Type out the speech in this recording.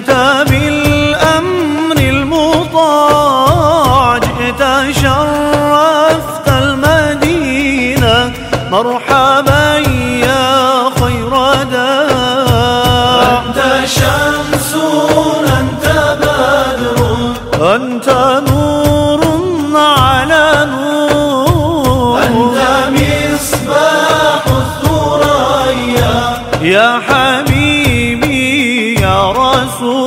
جئت بالأمر المطاع جئت شرفت المدينة مرحبا يا خير داع. أنت شمس أنت بدر. أنت نور على نور. أنت مصباح الثريا. يا حبيبي الرسول